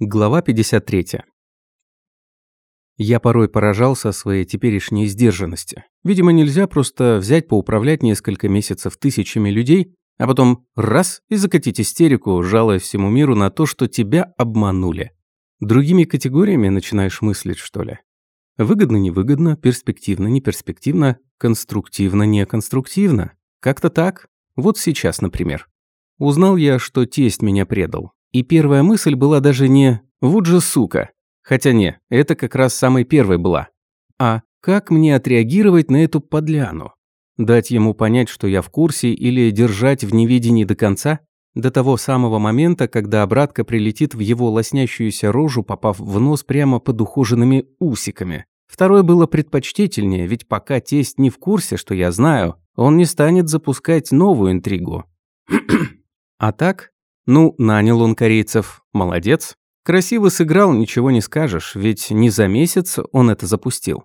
Глава 53. Я порой поражался своей теперешней сдержанности. Видимо, нельзя просто взять поуправлять несколько месяцев тысячами людей, а потом раз и закатить истерику, жалуя всему миру на то, что тебя обманули. Другими категориями начинаешь мыслить, что ли? Выгодно-невыгодно, перспективно-неперспективно, конструктивно-неконструктивно. Как-то так. Вот сейчас, например. Узнал я, что тесть меня предал. И первая мысль была даже не «вот же сука». Хотя не, это как раз самой первой была. А как мне отреагировать на эту подляну? Дать ему понять, что я в курсе, или держать в невидении до конца? До того самого момента, когда обратка прилетит в его лоснящуюся рожу, попав в нос прямо под ухоженными усиками. Второе было предпочтительнее, ведь пока тесть не в курсе, что я знаю, он не станет запускать новую интригу. а так, ну, нанял он корейцев. Молодец. Красиво сыграл, ничего не скажешь, ведь не за месяц он это запустил.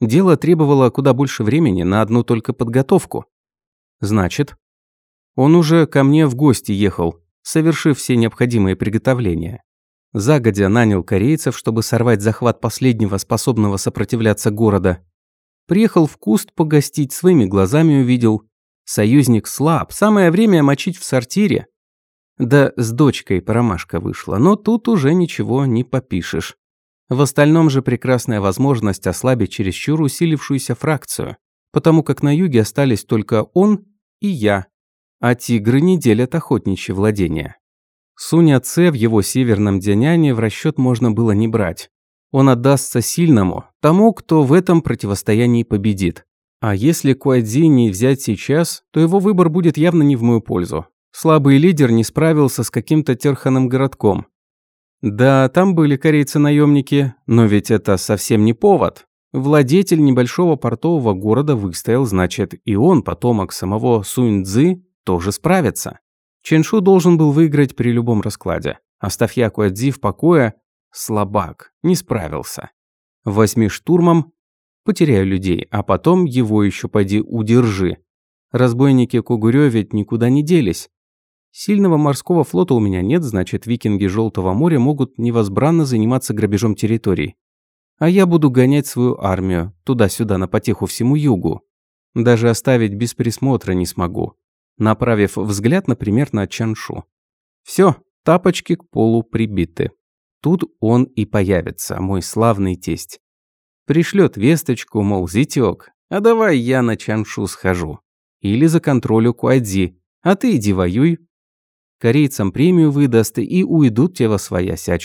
Дело требовало куда больше времени на одну только подготовку. Значит, он уже ко мне в гости ехал, совершив все необходимые приготовления. Загодя нанял корейцев, чтобы сорвать захват последнего способного сопротивляться города. Приехал в куст погостить, своими глазами увидел. Союзник слаб, самое время мочить в сортире, да с дочкой промашка вышла, но тут уже ничего не попишешь. В остальном же прекрасная возможность ослабить чересчур усилившуюся фракцию, потому как на юге остались только он и я, а тигры не делят охотничьи владения. Суня Це в его северном Дяняне в расчет можно было не брать. Он отдастся сильному, тому, кто в этом противостоянии победит. А если Куадзи не взять сейчас, то его выбор будет явно не в мою пользу. Слабый лидер не справился с каким-то терханым городком. Да, там были корейцы-наемники, но ведь это совсем не повод. Владетель небольшого портового города выстоял, значит, и он, потомок самого Сунь-Дзы, тоже справится. Ченшу должен был выиграть при любом раскладе. Оставь Яку Адзи в покое, слабак, не справился. Возьми штурмом, потеряю людей, а потом его еще поди удержи. Разбойники Кугурё ведь никуда не делись. Сильного морского флота у меня нет, значит, викинги Желтого моря могут невозбранно заниматься грабежом территорий. А я буду гонять свою армию туда-сюда на потеху всему югу. Даже оставить без присмотра не смогу, направив взгляд, например, на Чаншу. Все, тапочки к полу прибиты. Тут он и появится, мой славный тесть. Пришлет весточку, мол, зятёк, а давай я на Чаншу схожу. Или за контролю Куадзи, а ты иди воюй, корейцам премию выдаст и уйдут те во своясь, а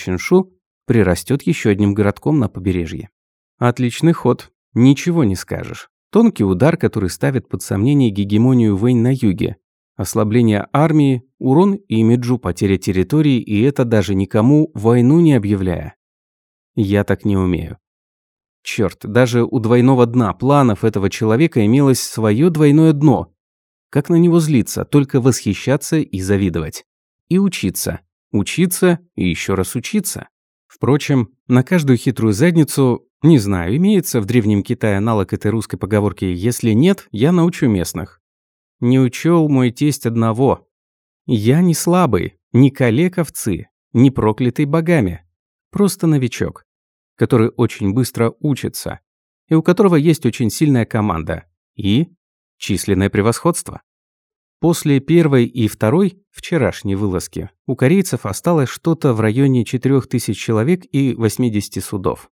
прирастет еще одним городком на побережье. Отличный ход, ничего не скажешь. Тонкий удар, который ставит под сомнение гегемонию Вэнь на юге. Ослабление армии, урон имиджу, потеря территории, и это даже никому войну не объявляя. Я так не умею. Черт, даже у двойного дна планов этого человека имелось свое двойное дно, как на него злиться, только восхищаться и завидовать. И учиться. Учиться и еще раз учиться. Впрочем, на каждую хитрую задницу, не знаю, имеется в Древнем Китае аналог этой русской поговорки «если нет, я научу местных». Не учел мой тесть одного. Я не слабый, не коллег-овцы, не проклятый богами. Просто новичок, который очень быстро учится, и у которого есть очень сильная команда и численное превосходство. После первой и второй, вчерашней вылазки, у корейцев осталось что-то в районе 4000 человек и 80 судов.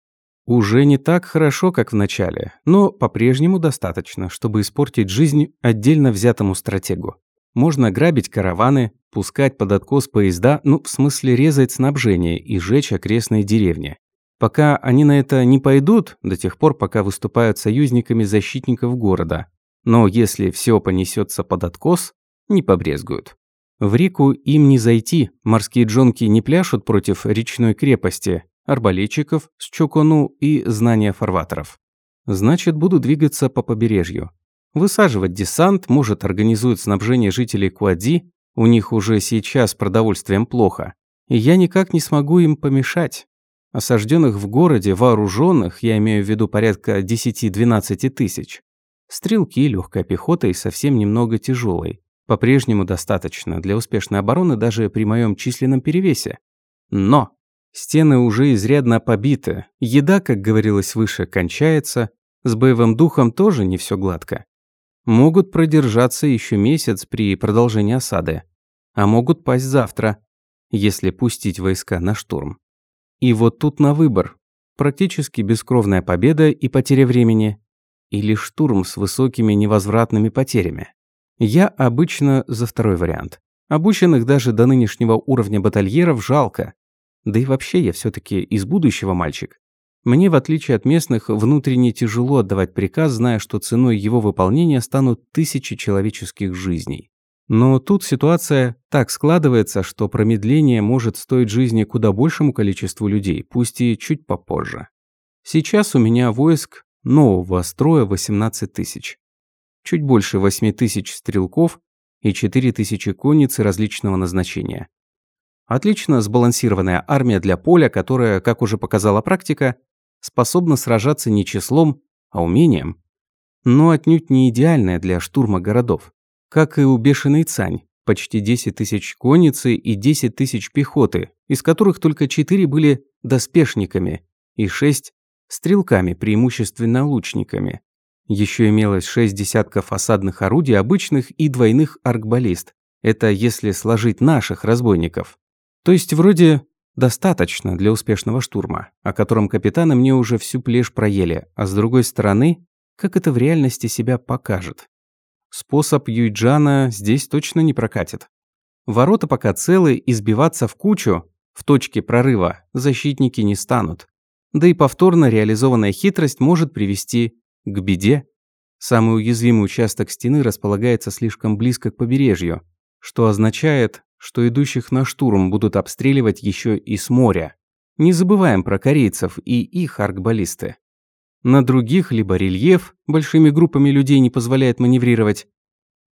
Уже не так хорошо, как в начале, но по-прежнему достаточно, чтобы испортить жизнь отдельно взятому стратегу. Можно грабить караваны, пускать под откос поезда, ну, в смысле резать снабжение и жечь окрестные деревни. Пока они на это не пойдут, до тех пор, пока выступают союзниками защитников города, но если все понесется под откос, не побрезгуют. В реку им не зайти, морские джонки не пляшут против речной крепости, арбалетчиков с чокону и знания фарватеров. Значит, буду двигаться по побережью. Высаживать десант, может, организуют снабжение жителей Куади, у них уже сейчас продовольствием плохо. И я никак не смогу им помешать. Осажденных в городе, вооруженных, я имею в виду порядка 10-12 тысяч, Стрелки, легкая пехота и совсем немного тяжелой. По-прежнему достаточно для успешной обороны даже при моем численном перевесе. Но Стены уже изрядно побиты, еда, как говорилось выше, кончается, с боевым духом тоже не все гладко. Могут продержаться еще месяц при продолжении осады, а могут пасть завтра, если пустить войска на штурм. И вот тут на выбор. Практически бескровная победа и потеря времени. Или штурм с высокими невозвратными потерями. Я обычно за второй вариант. Обученных даже до нынешнего уровня батальеров жалко. Да и вообще я все таки из будущего мальчик. Мне, в отличие от местных, внутренне тяжело отдавать приказ, зная, что ценой его выполнения станут тысячи человеческих жизней. Но тут ситуация так складывается, что промедление может стоить жизни куда большему количеству людей, пусть и чуть попозже. Сейчас у меня войск нового строя 18 тысяч. Чуть больше 8 тысяч стрелков и 4 тысячи конницы различного назначения. Отлично сбалансированная армия для поля, которая, как уже показала практика, способна сражаться не числом, а умением. Но отнюдь не идеальная для штурма городов. Как и у бешеной Цань, почти 10 тысяч конницы и 10 тысяч пехоты, из которых только 4 были доспешниками и 6 стрелками, преимущественно лучниками. Еще имелось 6 десятков осадных орудий обычных и двойных аркбаллист. Это если сложить наших разбойников. То есть вроде достаточно для успешного штурма, о котором капитаны мне уже всю плешь проели, а с другой стороны, как это в реальности себя покажет. Способ Юйджана здесь точно не прокатит. Ворота пока целы, и сбиваться в кучу, в точке прорыва, защитники не станут. Да и повторно реализованная хитрость может привести к беде. Самый уязвимый участок стены располагается слишком близко к побережью, что означает, что идущих на штурм будут обстреливать еще и с моря. Не забываем про корейцев и их аркбаллисты. На других либо рельеф большими группами людей не позволяет маневрировать,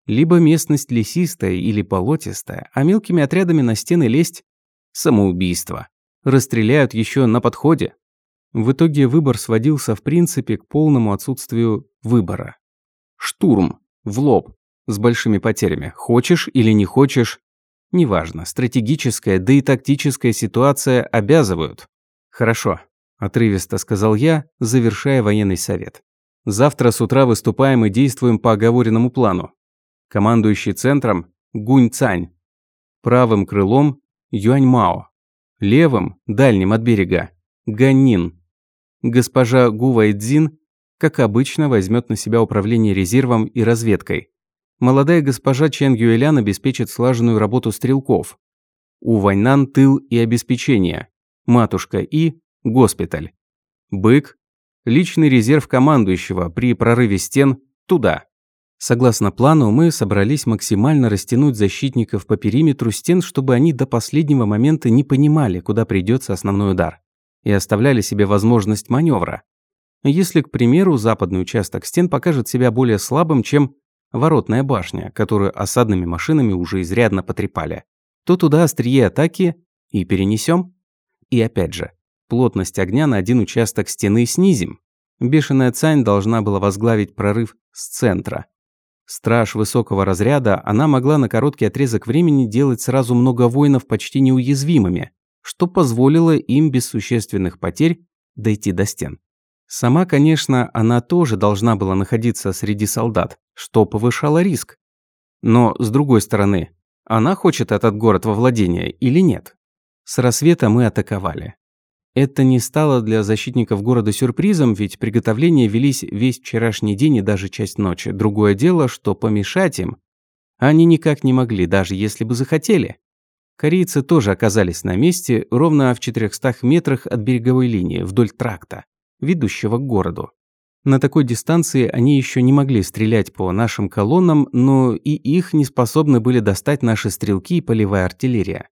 либо местность лесистая или болотистая, а мелкими отрядами на стены лезть – самоубийство. Расстреляют еще на подходе. В итоге выбор сводился в принципе к полному отсутствию выбора. Штурм, в лоб, с большими потерями. Хочешь или не хочешь, неважно, стратегическая, да и тактическая ситуация обязывают. Хорошо, отрывисто сказал я, завершая военный совет. Завтра с утра выступаем и действуем по оговоренному плану. Командующий центром Гунь Цань, правым крылом Юань Мао, левым, дальним от берега Ганнин. Госпожа Гу Вайцзин, как обычно, возьмет на себя управление резервом и разведкой. Молодая госпожа Чен Юэлян обеспечит слаженную работу стрелков. У Вайнан тыл и обеспечение. Матушка И госпиталь. Бык – личный резерв командующего при прорыве стен туда. Согласно плану, мы собрались максимально растянуть защитников по периметру стен, чтобы они до последнего момента не понимали, куда придется основной удар, и оставляли себе возможность маневра. Если, к примеру, западный участок стен покажет себя более слабым, чем воротная башня, которую осадными машинами уже изрядно потрепали, то туда острие атаки и перенесем. И опять же, Плотность огня на один участок стены снизим. Бешеная Цань должна была возглавить прорыв с центра. Страж высокого разряда, она могла на короткий отрезок времени делать сразу много воинов почти неуязвимыми, что позволило им без существенных потерь дойти до стен. Сама, конечно, она тоже должна была находиться среди солдат, что повышало риск. Но, с другой стороны, она хочет этот город во владение или нет? С рассвета мы атаковали. Это не стало для защитников города сюрпризом, ведь приготовления велись весь вчерашний день и даже часть ночи. Другое дело, что помешать им они никак не могли, даже если бы захотели. Корейцы тоже оказались на месте, ровно в 400 метрах от береговой линии, вдоль тракта, ведущего к городу. На такой дистанции они еще не могли стрелять по нашим колоннам, но и их не способны были достать наши стрелки и полевая артиллерия.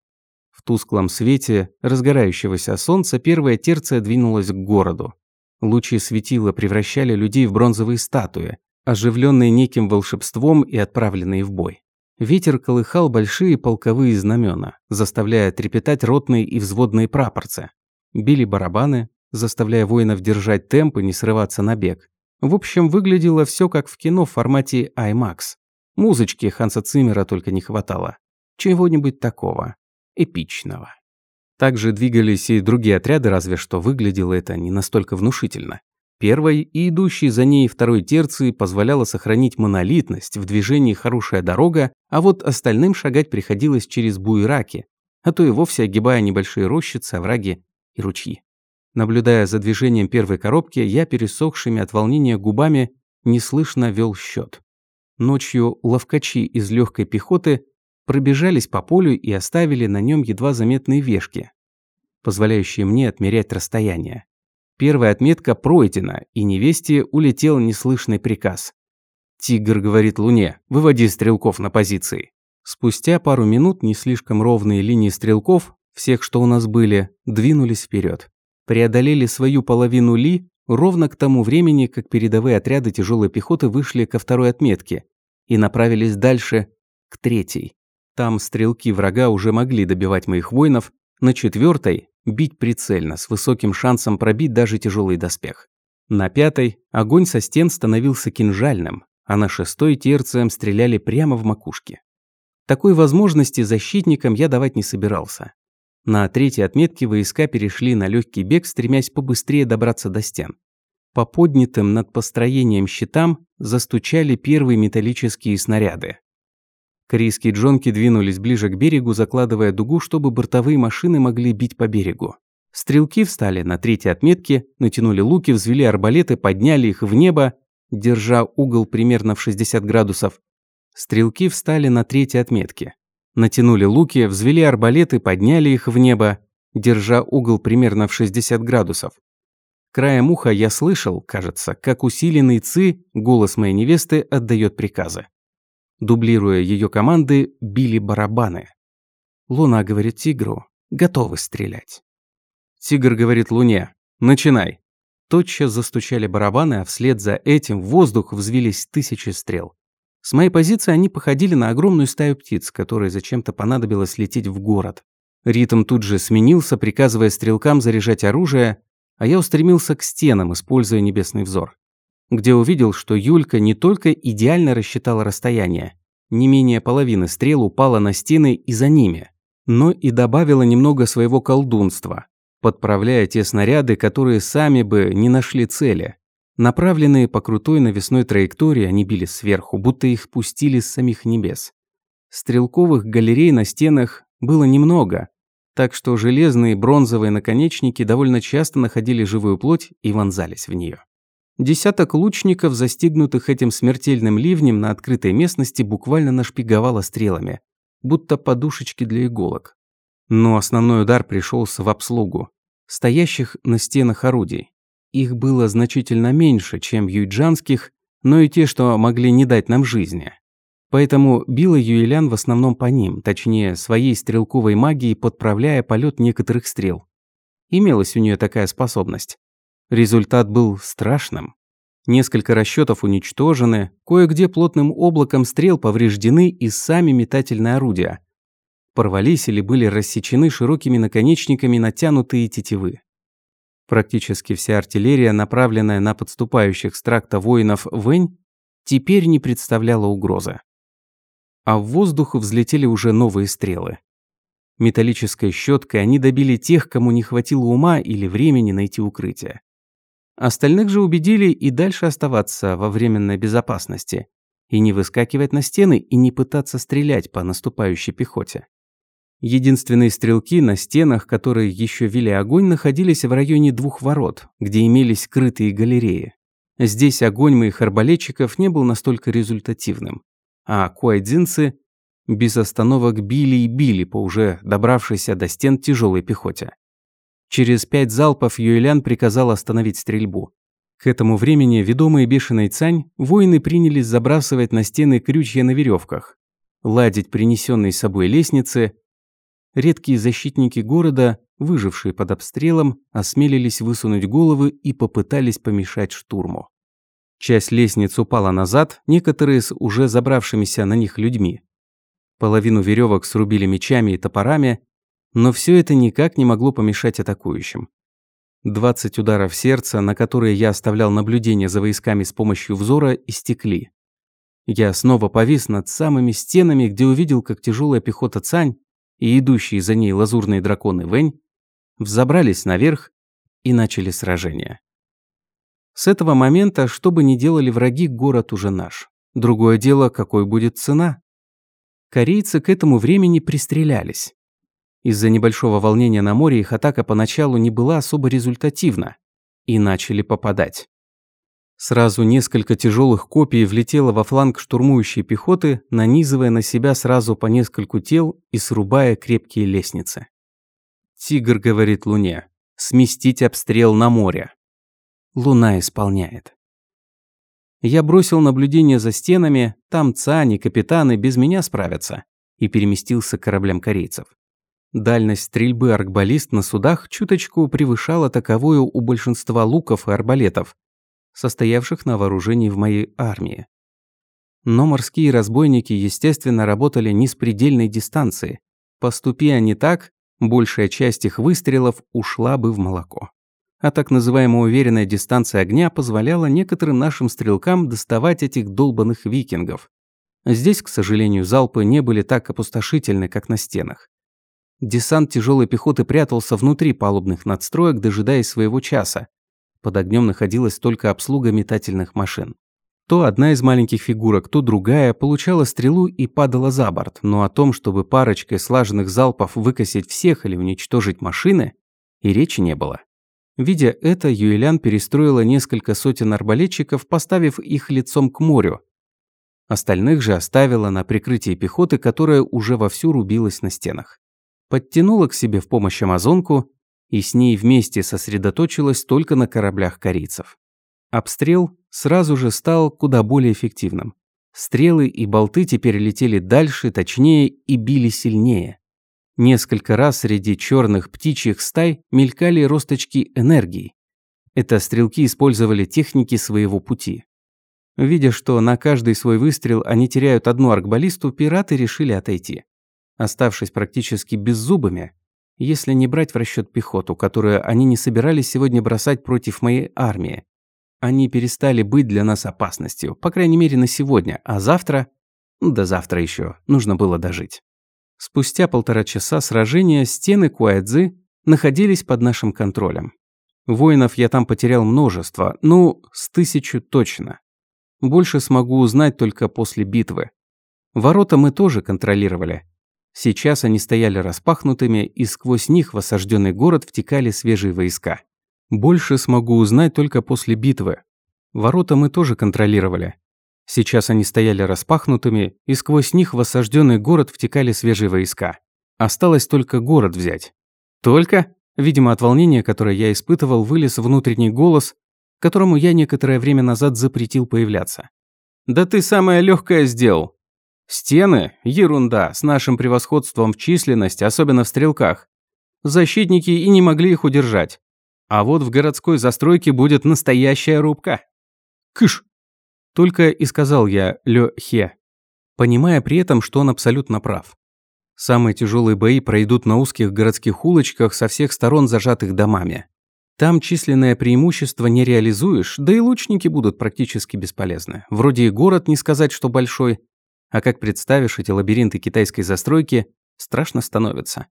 В тусклом свете разгорающегося солнца первая терция двинулась к городу. Лучи светила превращали людей в бронзовые статуи, оживленные неким волшебством и отправленные в бой. Ветер колыхал большие полковые знамена, заставляя трепетать ротные и взводные прапорцы. Били барабаны, заставляя воинов держать темп и не срываться на бег. В общем, выглядело все как в кино в формате IMAX. Музычки Ханса Циммера только не хватало. Чего-нибудь такого эпичного. Также двигались и другие отряды, разве что выглядело это не настолько внушительно. Первой и идущей за ней второй терции позволяла сохранить монолитность, в движении хорошая дорога, а вот остальным шагать приходилось через буераки, а то и вовсе огибая небольшие рощицы, овраги и ручьи. Наблюдая за движением первой коробки, я пересохшими от волнения губами неслышно вел счет. Ночью ловкачи из легкой пехоты пробежались по полю и оставили на нем едва заметные вешки, позволяющие мне отмерять расстояние. Первая отметка пройдена, и невесте улетел неслышный приказ. «Тигр говорит Луне, выводи стрелков на позиции». Спустя пару минут не слишком ровные линии стрелков, всех, что у нас были, двинулись вперед. Преодолели свою половину Ли ровно к тому времени, как передовые отряды тяжелой пехоты вышли ко второй отметке и направились дальше к третьей. Там стрелки врага уже могли добивать моих воинов, на четвертой бить прицельно, с высоким шансом пробить даже тяжелый доспех. На пятой огонь со стен становился кинжальным, а на шестой терцием стреляли прямо в макушке. Такой возможности защитникам я давать не собирался. На третьей отметке войска перешли на легкий бег, стремясь побыстрее добраться до стен. По поднятым над построением щитам застучали первые металлические снаряды. Корейские джонки двинулись ближе к берегу, закладывая дугу, чтобы бортовые машины могли бить по берегу. Стрелки встали на третьей отметке, натянули луки, взвели арбалеты, подняли их в небо, держа угол примерно в 60 градусов. Стрелки встали на третьей отметке. Натянули луки, взвели арбалеты, подняли их в небо, держа угол примерно в 60 градусов. Краем уха я слышал, кажется, как усиленный ЦИ, голос моей невесты, отдает приказы. Дублируя ее команды, били барабаны. Луна говорит тигру, готовы стрелять. Тигр говорит Луне, начинай. Тотчас застучали барабаны, а вслед за этим в воздух взвились тысячи стрел. С моей позиции они походили на огромную стаю птиц, которой зачем-то понадобилось лететь в город. Ритм тут же сменился, приказывая стрелкам заряжать оружие, а я устремился к стенам, используя небесный взор. Где увидел, что Юлька не только идеально рассчитала расстояние, не менее половины стрел упала на стены и за ними, но и добавила немного своего колдунства, подправляя те снаряды, которые сами бы не нашли цели. Направленные по крутой навесной траектории, они били сверху, будто их пустили с самих небес. Стрелковых галерей на стенах было немного, так что железные бронзовые наконечники довольно часто находили живую плоть и вонзались в нее. Десяток лучников, застигнутых этим смертельным ливнем на открытой местности, буквально нашпиговало стрелами, будто подушечки для иголок. Но основной удар пришелся в обслугу, стоящих на стенах орудий. Их было значительно меньше, чем юйджанских, но и те, что могли не дать нам жизни. Поэтому била Юэлян в основном по ним, точнее, своей стрелковой магией подправляя полет некоторых стрел. Имелась у нее такая способность. Результат был страшным. Несколько расчетов уничтожены, кое-где плотным облаком стрел повреждены и сами метательные орудия. Порвались или были рассечены широкими наконечниками натянутые тетивы. Практически вся артиллерия, направленная на подступающих с тракта воинов Вэнь, теперь не представляла угрозы. А в воздух взлетели уже новые стрелы. Металлической щеткой они добили тех, кому не хватило ума или времени найти укрытие. Остальных же убедили и дальше оставаться во временной безопасности, и не выскакивать на стены, и не пытаться стрелять по наступающей пехоте. Единственные стрелки на стенах, которые еще вели огонь, находились в районе двух ворот, где имелись скрытые галереи. Здесь огонь моих арбалетчиков не был настолько результативным, а куайдзинцы без остановок били и били по уже добравшейся до стен тяжелой пехоте. Через пять залпов Юэлян приказал остановить стрельбу. К этому времени, ведомые бешеной цань, воины принялись забрасывать на стены крючья на веревках, ладить принесенные с собой лестницы Редкие защитники города, выжившие под обстрелом, осмелились высунуть головы и попытались помешать штурму. Часть лестниц упала назад, некоторые с уже забравшимися на них людьми. Половину веревок срубили мечами и топорами, но все это никак не могло помешать атакующим. 20 ударов сердца, на которые я оставлял наблюдение за войсками с помощью взора, истекли. Я снова повис над самыми стенами, где увидел, как тяжелая пехота Цань и идущие за ней лазурные драконы Вэнь взобрались наверх и начали сражение. С этого момента, что бы ни делали враги, город уже наш. Другое дело, какой будет цена. Корейцы к этому времени пристрелялись. Из-за небольшого волнения на море их атака поначалу не была особо результативна. И начали попадать. Сразу несколько тяжелых копий влетело во фланг штурмующей пехоты, нанизывая на себя сразу по нескольку тел и срубая крепкие лестницы. Тигр говорит Луне «Сместить обстрел на море». Луна исполняет. Я бросил наблюдение за стенами, там цани, капитаны без меня справятся, и переместился к кораблям корейцев. Дальность стрельбы аркбаллист на судах чуточку превышала таковую у большинства луков и арбалетов, состоявших на вооружении в моей армии. Но морские разбойники, естественно, работали не с предельной дистанции. Поступи они так, большая часть их выстрелов ушла бы в молоко. А так называемая уверенная дистанция огня позволяла некоторым нашим стрелкам доставать этих долбанных викингов. Здесь, к сожалению, залпы не были так опустошительны, как на стенах. Десант тяжелой пехоты прятался внутри палубных надстроек, дожидаясь своего часа, под огнем находилась только обслуга метательных машин. То одна из маленьких фигурок, то другая получала стрелу и падала за борт, но о том, чтобы парочкой слаженных залпов выкосить всех или уничтожить машины, и речи не было. Видя это, Юэлян перестроила несколько сотен арбалетчиков, поставив их лицом к морю. Остальных же оставила на прикрытии пехоты, которая уже вовсю рубилась на стенах. Подтянула к себе в помощь амазонку и с ней вместе сосредоточилась только на кораблях корейцев. Обстрел сразу же стал куда более эффективным. Стрелы и болты теперь летели дальше, точнее и били сильнее. Несколько раз среди черных птичьих стай мелькали росточки энергии. Это стрелки использовали техники своего пути. Видя, что на каждый свой выстрел они теряют одну аркбаллисту, пираты решили отойти. Оставшись практически беззубыми, если не брать в расчет пехоту, которую они не собирались сегодня бросать против моей армии. Они перестали быть для нас опасностью, по крайней мере на сегодня, а завтра... Ну, до завтра еще нужно было дожить. Спустя полтора часа сражения стены Куайдзы находились под нашим контролем. Воинов я там потерял множество, ну, с тысячу точно. Больше смогу узнать только после битвы. Ворота мы тоже контролировали, Сейчас они стояли распахнутыми, и сквозь них в осажденный город втекали свежие войска. Больше смогу узнать только после битвы. Ворота мы тоже контролировали. Сейчас они стояли распахнутыми, и сквозь них в осажденный город втекали свежие войска. Осталось только город взять. Только? Видимо, от волнения, которое я испытывал, вылез внутренний голос, которому я некоторое время назад запретил появляться. «Да ты самое легкое сделал. Стены – ерунда, с нашим превосходством в численности, особенно в стрелках. Защитники и не могли их удержать. А вот в городской застройке будет настоящая рубка. Кыш! Только и сказал я Лё Хе, понимая при этом, что он абсолютно прав. Самые тяжелые бои пройдут на узких городских улочках со всех сторон зажатых домами. Там численное преимущество не реализуешь, да и лучники будут практически бесполезны. Вроде и город не сказать, что большой, а как представишь эти лабиринты китайской застройки, страшно становится.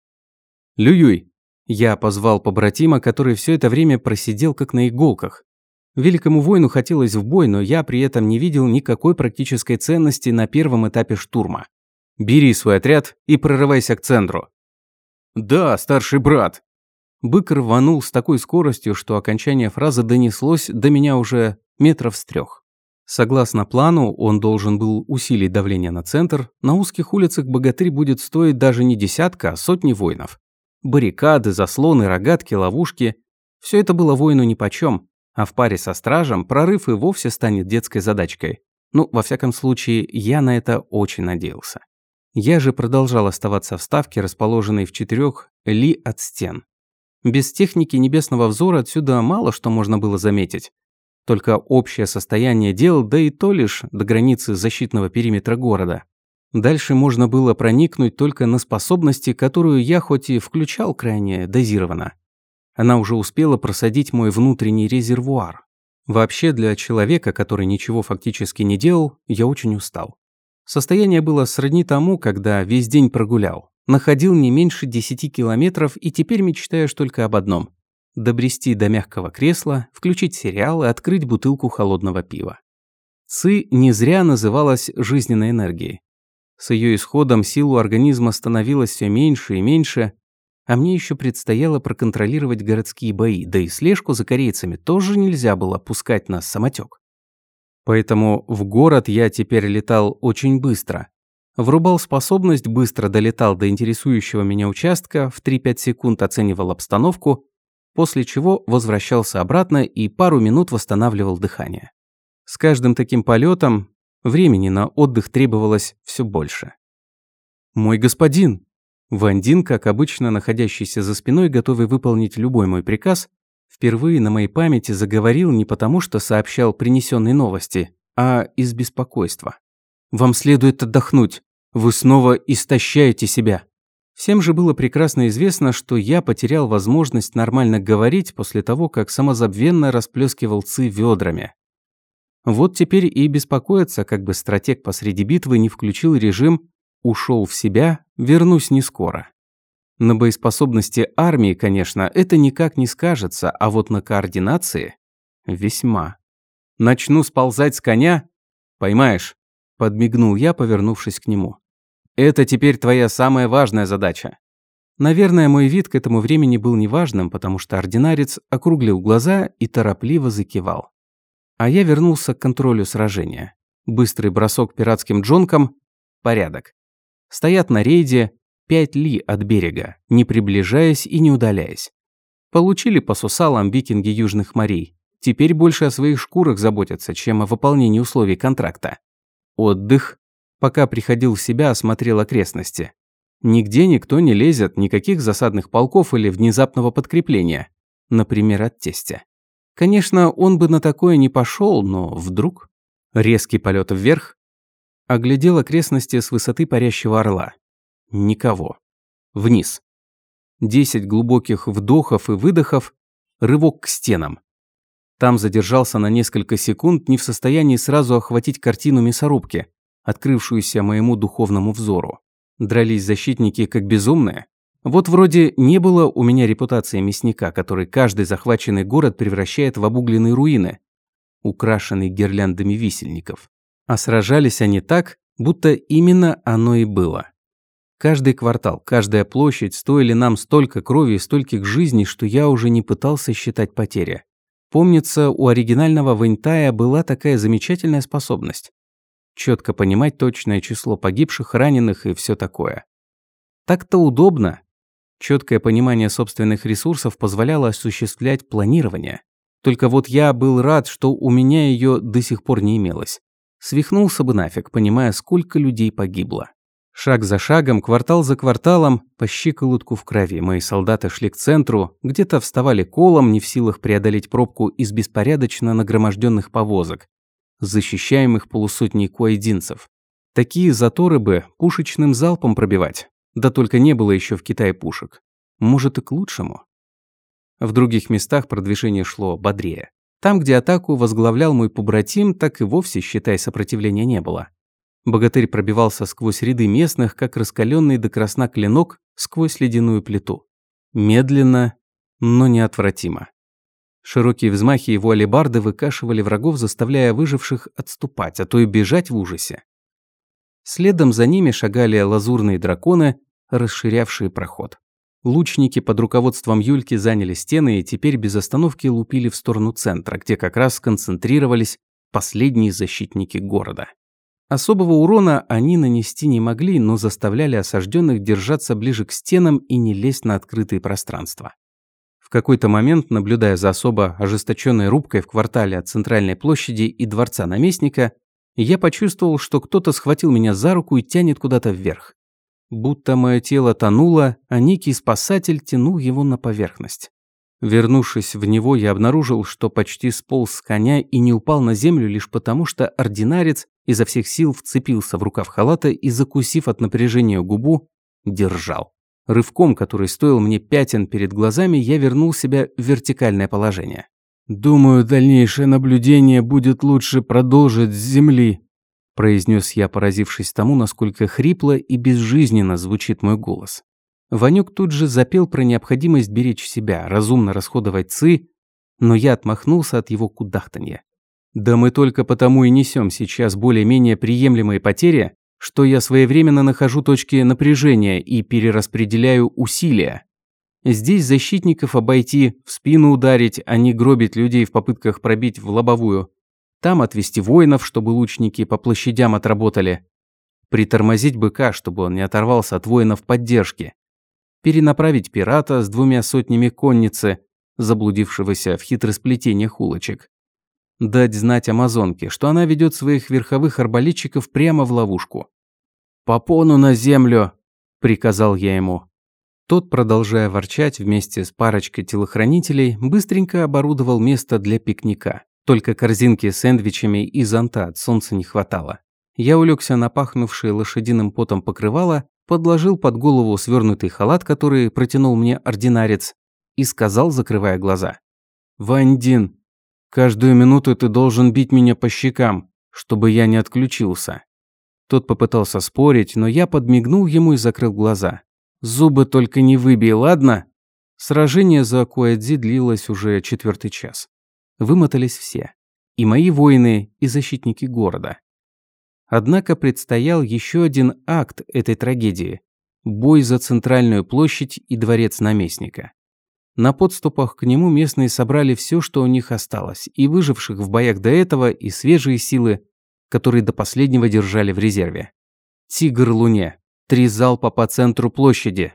Лююй. Я позвал побратима, который все это время просидел как на иголках. Великому воину хотелось в бой, но я при этом не видел никакой практической ценности на первом этапе штурма. Бери свой отряд и прорывайся к центру. Да, старший брат. Бык рванул с такой скоростью, что окончание фразы донеслось до меня уже метров с трех. Согласно плану, он должен был усилить давление на центр. На узких улицах богатырь будет стоить даже не десятка, а сотни воинов. Баррикады, заслоны, рогатки, ловушки – все это было воину нипочем, а в паре со стражем прорыв и вовсе станет детской задачкой. Ну, во всяком случае, я на это очень надеялся. Я же продолжал оставаться в ставке, расположенной в четырех ли от стен. Без техники небесного взора отсюда мало что можно было заметить. Только общее состояние дел, да и то лишь до границы защитного периметра города. Дальше можно было проникнуть только на способности, которую я хоть и включал крайне дозированно. Она уже успела просадить мой внутренний резервуар. Вообще, для человека, который ничего фактически не делал, я очень устал. Состояние было сродни тому, когда весь день прогулял. Находил не меньше 10 километров и теперь мечтаешь только об одном – добрести до мягкого кресла, включить сериал и открыть бутылку холодного пива. ЦИ не зря называлась жизненной энергией. С ее исходом силу организма становилось все меньше и меньше, а мне еще предстояло проконтролировать городские бои, да и слежку за корейцами тоже нельзя было пускать на самотек. Поэтому в город я теперь летал очень быстро. Врубал способность, быстро долетал до интересующего меня участка, в 3-5 секунд оценивал обстановку, после чего возвращался обратно и пару минут восстанавливал дыхание. С каждым таким полетом времени на отдых требовалось все больше. «Мой господин!» Вандин, как обычно находящийся за спиной, готовый выполнить любой мой приказ, впервые на моей памяти заговорил не потому, что сообщал принесенные новости, а из беспокойства. «Вам следует отдохнуть. Вы снова истощаете себя». Всем же было прекрасно известно, что я потерял возможность нормально говорить после того, как самозабвенно расплескивал ци ведрами. Вот теперь и беспокоиться, как бы стратег посреди битвы не включил режим Ушел в себя, вернусь не скоро. На боеспособности армии, конечно, это никак не скажется, а вот на координации – весьма. Начну сползать с коня? Поймаешь? Подмигнул я, повернувшись к нему. Это теперь твоя самая важная задача. Наверное, мой вид к этому времени был неважным, потому что ординарец округлил глаза и торопливо закивал. А я вернулся к контролю сражения. Быстрый бросок пиратским джонком – порядок стоят на рейде 5 ли от берега, не приближаясь и не удаляясь. Получили по сусалам викинги Южных морей. Теперь больше о своих шкурах заботятся, чем о выполнении условий контракта. Отдых. Пока приходил в себя, осмотрел окрестности. Нигде никто не лезет, никаких засадных полков или внезапного подкрепления. Например, от тестя. Конечно, он бы на такое не пошел, но вдруг... Резкий полет вверх, Оглядел окрестности с высоты парящего орла. Никого. Вниз. Десять глубоких вдохов и выдохов, рывок к стенам. Там задержался на несколько секунд, не в состоянии сразу охватить картину мясорубки, открывшуюся моему духовному взору. Дрались защитники как безумные. Вот вроде не было у меня репутации мясника, который каждый захваченный город превращает в обугленные руины, украшенные гирляндами висельников. А сражались они так, будто именно оно и было. Каждый квартал, каждая площадь стоили нам столько крови и стольких жизней, что я уже не пытался считать потери. Помнится, у оригинального Вэньтая была такая замечательная способность. Четко понимать точное число погибших, раненых и все такое. Так-то удобно. Четкое понимание собственных ресурсов позволяло осуществлять планирование. Только вот я был рад, что у меня ее до сих пор не имелось. Свихнулся бы нафиг, понимая, сколько людей погибло. Шаг за шагом, квартал за кварталом, по щиколотку в крови, мои солдаты шли к центру, где-то вставали колом, не в силах преодолеть пробку из беспорядочно нагроможденных повозок, защищаемых полусотней куайдинцев. Такие заторы бы пушечным залпом пробивать. Да только не было еще в Китае пушек. Может и к лучшему. В других местах продвижение шло бодрее. Там, где атаку возглавлял мой побратим, так и вовсе, считай, сопротивления не было. Богатырь пробивался сквозь ряды местных, как раскаленный до красна клинок сквозь ледяную плиту. Медленно, но неотвратимо. Широкие взмахи его алебарды выкашивали врагов, заставляя выживших отступать, а то и бежать в ужасе. Следом за ними шагали лазурные драконы, расширявшие проход. Лучники под руководством Юльки заняли стены и теперь без остановки лупили в сторону центра, где как раз сконцентрировались последние защитники города. Особого урона они нанести не могли, но заставляли осажденных держаться ближе к стенам и не лезть на открытые пространства. Какой-то момент, наблюдая за особо ожесточенной рубкой в квартале от центральной площади и дворца наместника, я почувствовал, что кто-то схватил меня за руку и тянет куда-то вверх будто мое тело тонуло, а некий спасатель тянул его на поверхность. Вернувшись в него, я обнаружил, что почти сполз с коня и не упал на землю лишь потому, что ординарец изо всех сил вцепился в рукав халата и, закусив от напряжения губу, держал. Рывком, который стоил мне пятен перед глазами, я вернул себя в вертикальное положение. «Думаю, дальнейшее наблюдение будет лучше продолжить с земли», произнес я, поразившись тому, насколько хрипло и безжизненно звучит мой голос. Ванюк тут же запел про необходимость беречь себя, разумно расходовать ци, но я отмахнулся от его кудахтанья. Да мы только потому и несем сейчас более-менее приемлемые потери, что я своевременно нахожу точки напряжения и перераспределяю усилия. Здесь защитников обойти, в спину ударить, а не гробить людей в попытках пробить в лобовую. Там отвести воинов, чтобы лучники по площадям отработали. Притормозить быка, чтобы он не оторвался от воинов поддержки. Перенаправить пирата с двумя сотнями конницы, заблудившегося в хитросплетениях улочек. Дать знать Амазонке, что она ведет своих верховых арбалетчиков прямо в ловушку. «Попону на землю!» – приказал я ему. Тот, продолжая ворчать вместе с парочкой телохранителей, быстренько оборудовал место для пикника. Только корзинки с сэндвичами и зонта от солнца не хватало. Я улегся на пахнувшее лошадиным потом покрывало, подложил под голову свернутый халат, который протянул мне ординарец, и сказал, закрывая глаза. «Вандин, каждую минуту ты должен бить меня по щекам, чтобы я не отключился». Тот попытался спорить, но я подмигнул ему и закрыл глаза. «Зубы только не выбей, ладно?» Сражение за Куэдзи длилось уже четвертый час. Вымотались все. И мои воины, и защитники города. Однако предстоял еще один акт этой трагедии – бой за центральную площадь и дворец наместника. На подступах к нему местные собрали все, что у них осталось, и выживших в боях до этого, и свежие силы, которые до последнего держали в резерве. Тигр Луне. Три залпа по центру площади.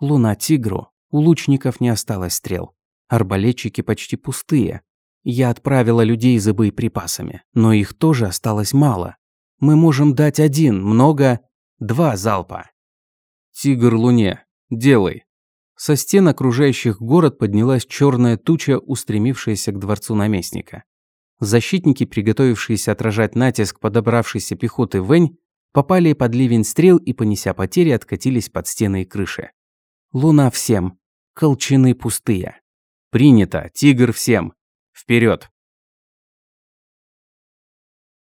Луна Тигру. У лучников не осталось стрел. Арбалетчики почти пустые. Я отправила людей за боеприпасами, но их тоже осталось мало. Мы можем дать один, много, два залпа. Тигр Луне. Делай. Со стен окружающих город поднялась черная туча, устремившаяся к дворцу наместника. Защитники, приготовившиеся отражать натиск подобравшейся пехоты Вэнь, попали под ливень стрел и, понеся потери, откатились под стены и крыши. Луна всем. Колчаны пустые. Принято. Тигр всем. Вперед!